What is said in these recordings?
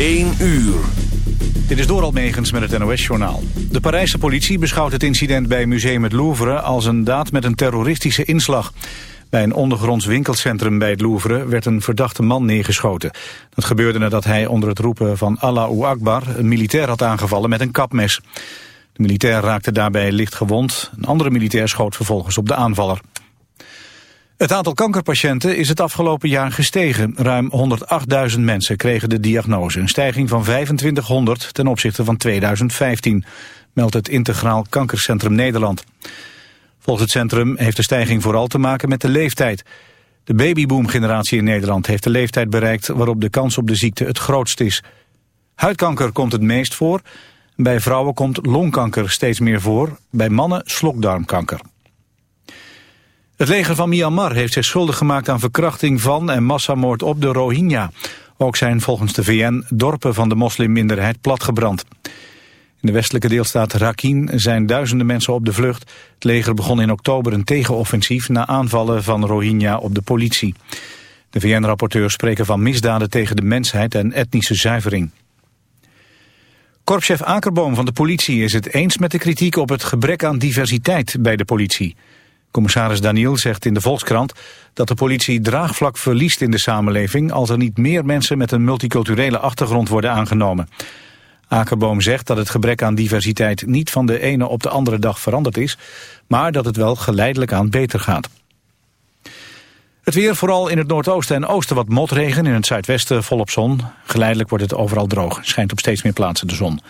1 uur. Dit is Doral Megens met het NOS-journaal. De Parijse politie beschouwt het incident bij Museum het Louvre... als een daad met een terroristische inslag. Bij een ondergronds winkelcentrum bij het Louvre... werd een verdachte man neergeschoten. Dat gebeurde nadat hij onder het roepen van Allahu Akbar... een militair had aangevallen met een kapmes. De militair raakte daarbij licht gewond. Een andere militair schoot vervolgens op de aanvaller. Het aantal kankerpatiënten is het afgelopen jaar gestegen. Ruim 108.000 mensen kregen de diagnose. Een stijging van 2500 ten opzichte van 2015, meldt het Integraal Kankercentrum Nederland. Volgens het centrum heeft de stijging vooral te maken met de leeftijd. De babyboom-generatie in Nederland heeft de leeftijd bereikt waarop de kans op de ziekte het grootst is. Huidkanker komt het meest voor. Bij vrouwen komt longkanker steeds meer voor. Bij mannen slokdarmkanker. Het leger van Myanmar heeft zich schuldig gemaakt aan verkrachting van en massamoord op de Rohingya. Ook zijn volgens de VN dorpen van de moslimminderheid platgebrand. In de westelijke deelstaat Rakhine zijn duizenden mensen op de vlucht. Het leger begon in oktober een tegenoffensief na aanvallen van Rohingya op de politie. De VN-rapporteurs spreken van misdaden tegen de mensheid en etnische zuivering. Korpschef Akerboom van de politie is het eens met de kritiek op het gebrek aan diversiteit bij de politie. Commissaris Daniel zegt in de Volkskrant dat de politie draagvlak verliest in de samenleving als er niet meer mensen met een multiculturele achtergrond worden aangenomen. Akerboom zegt dat het gebrek aan diversiteit niet van de ene op de andere dag veranderd is, maar dat het wel geleidelijk aan beter gaat. Het weer, vooral in het noordoosten en oosten wat motregen, in het zuidwesten volop zon. Geleidelijk wordt het overal droog, schijnt op steeds meer plaatsen de zon.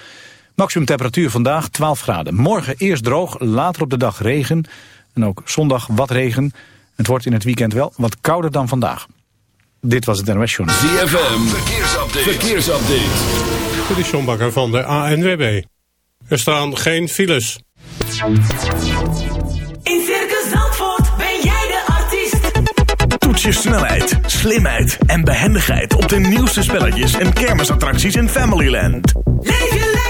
Maximum temperatuur vandaag 12 graden. Morgen eerst droog, later op de dag regen. En ook zondag wat regen. Het wordt in het weekend wel wat kouder dan vandaag. Dit was het NOS Journal. ZFM, verkeersupdate. verkeersupdate. Dit is John Bakker van de ANWB. Er staan geen files. In Circus Zandvoort ben jij de artiest. Toets je snelheid, slimheid en behendigheid op de nieuwste spelletjes en kermisattracties in Familyland. Leef je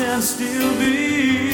and still be.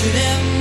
should end.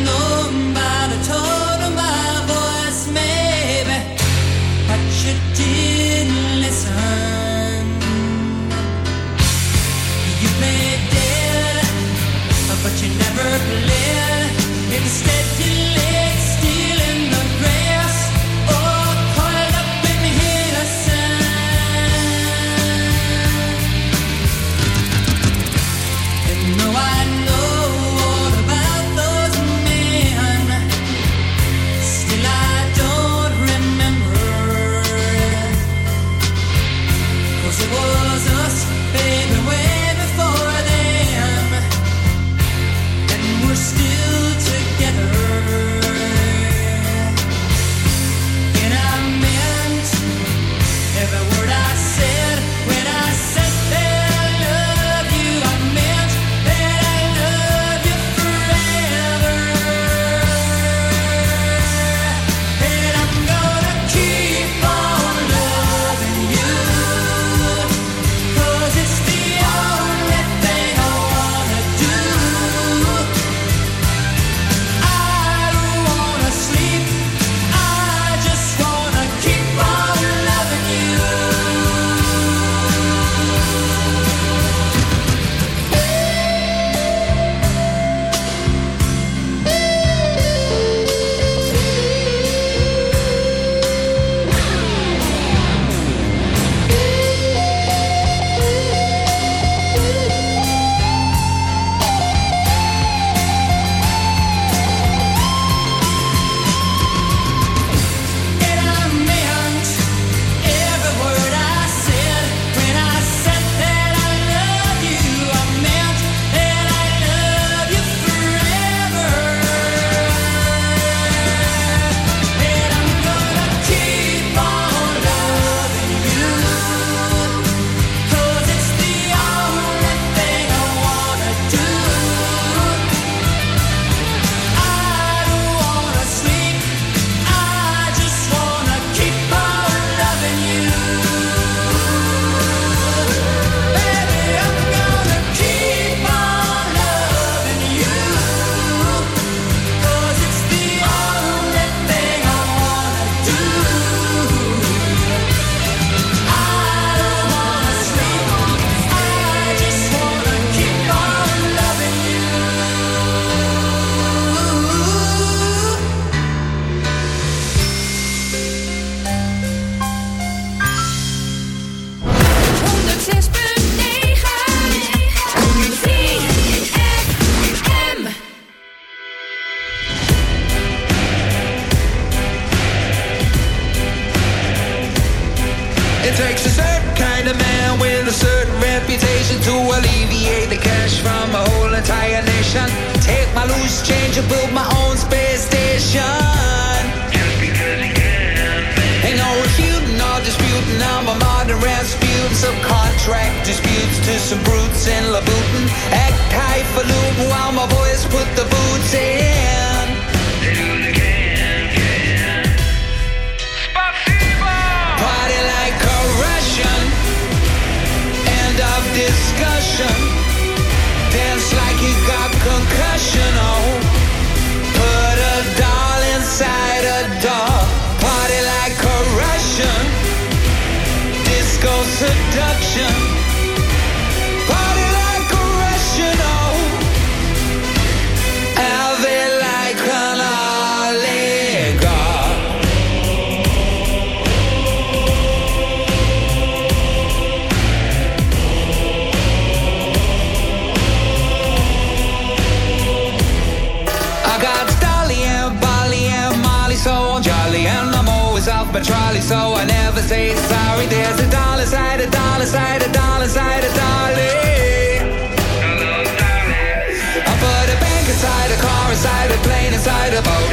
seduction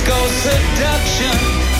disco seduction.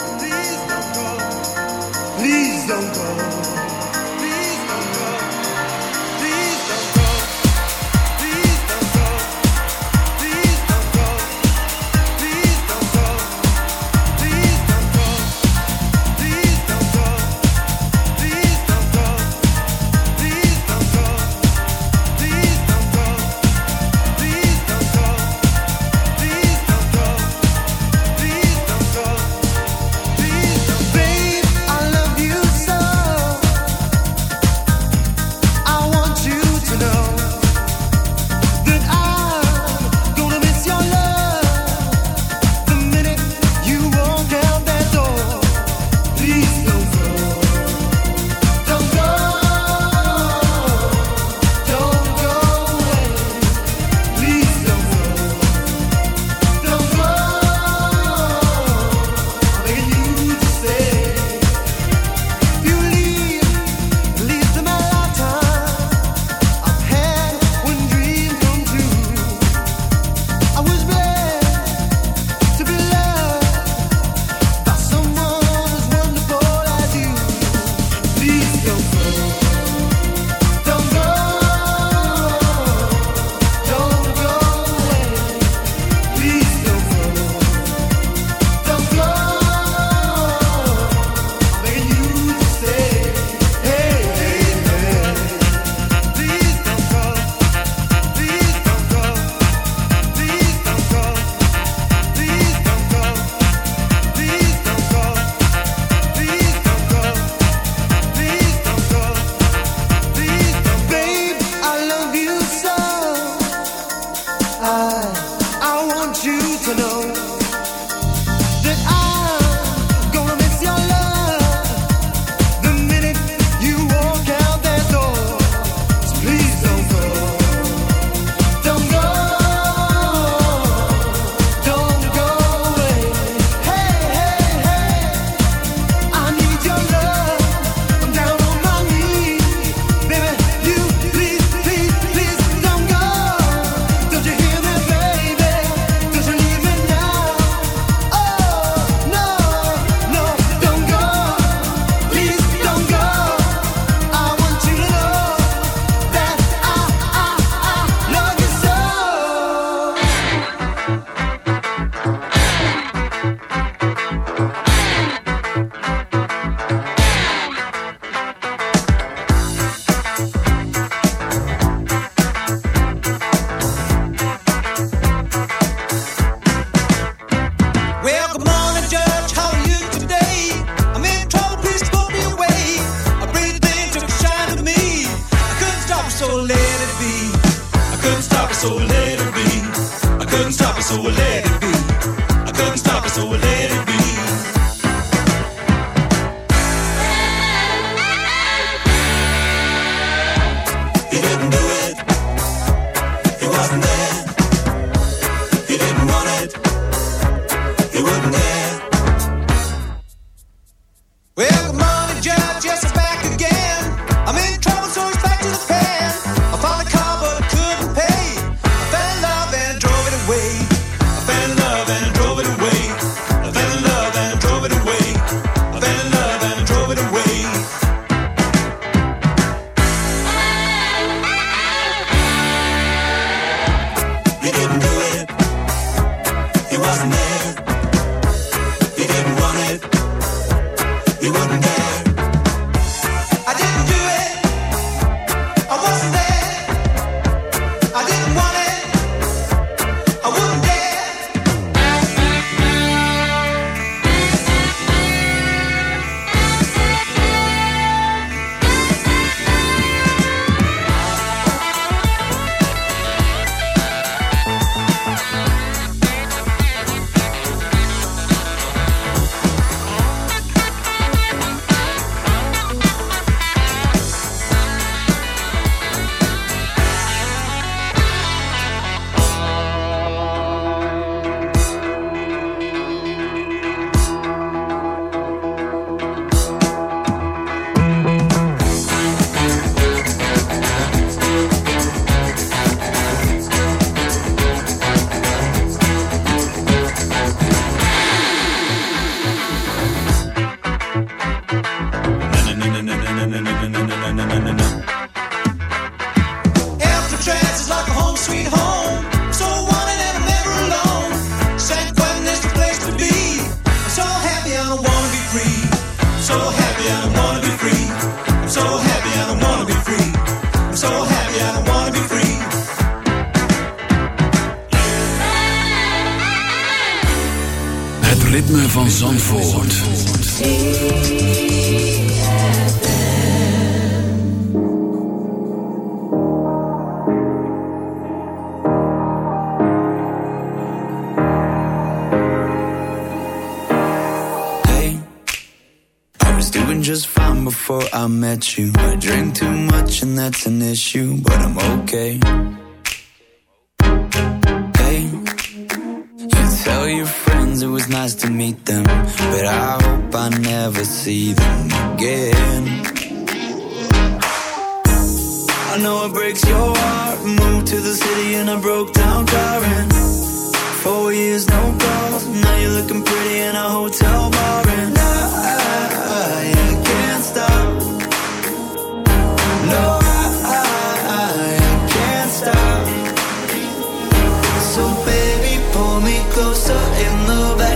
Please don't go.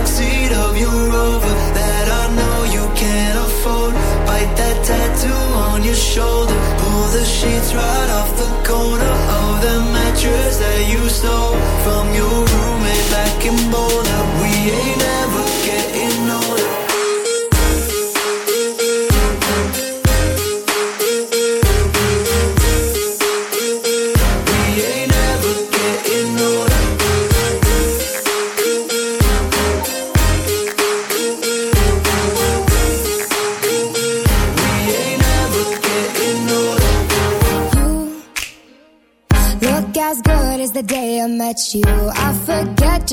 backseat of your rover that I know you can't afford. Bite that tattoo on your shoulder, pull the sheets right off.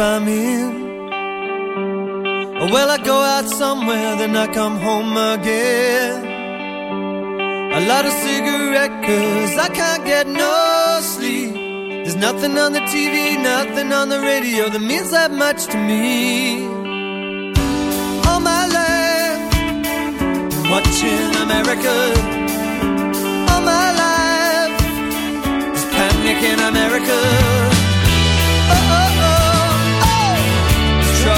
I'm in. Well, I go out somewhere, then I come home again. A lot of cigarette cause I can't get no sleep. There's nothing on the TV, nothing on the radio that means that much to me. All my life, watching America. All my life, is panic in America. Oh, oh.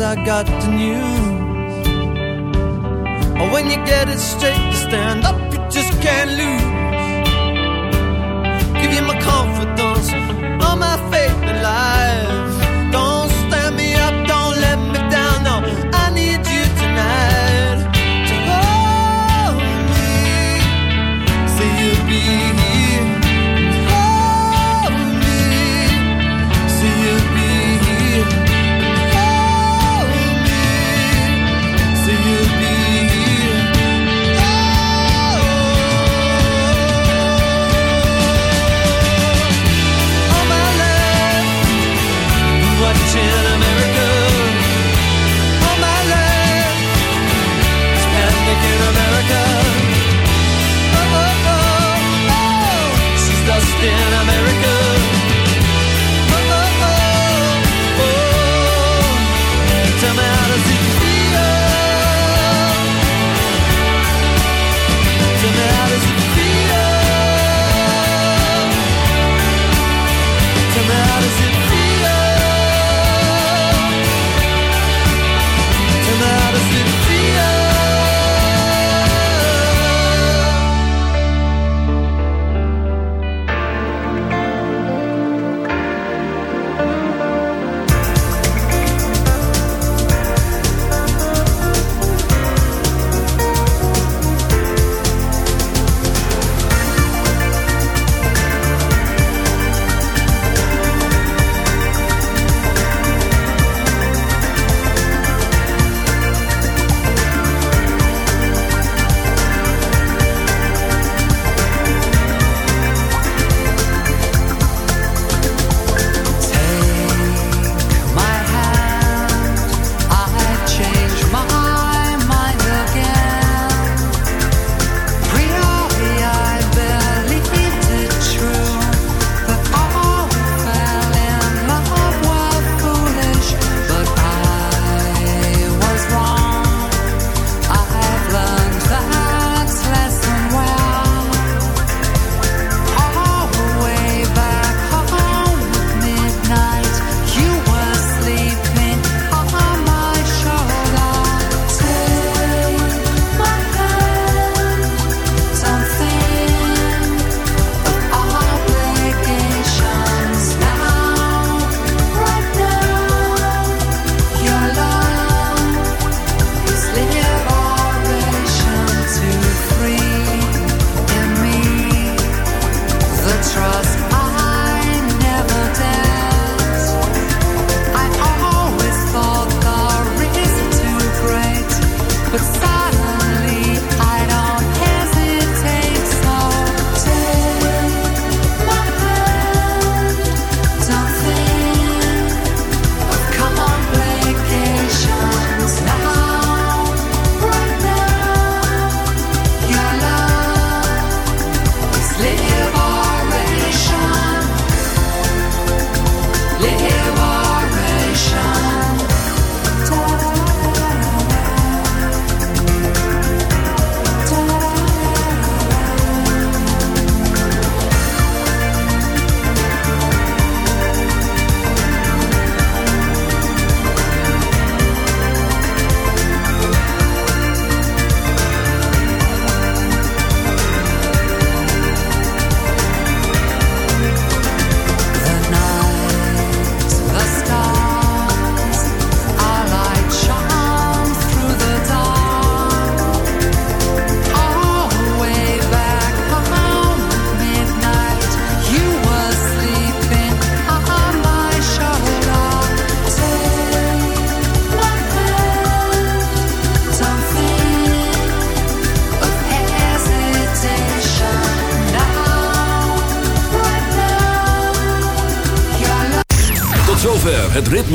I got the news. Or when you get it straight, you stand up, you just can't lose. Give you my confidence,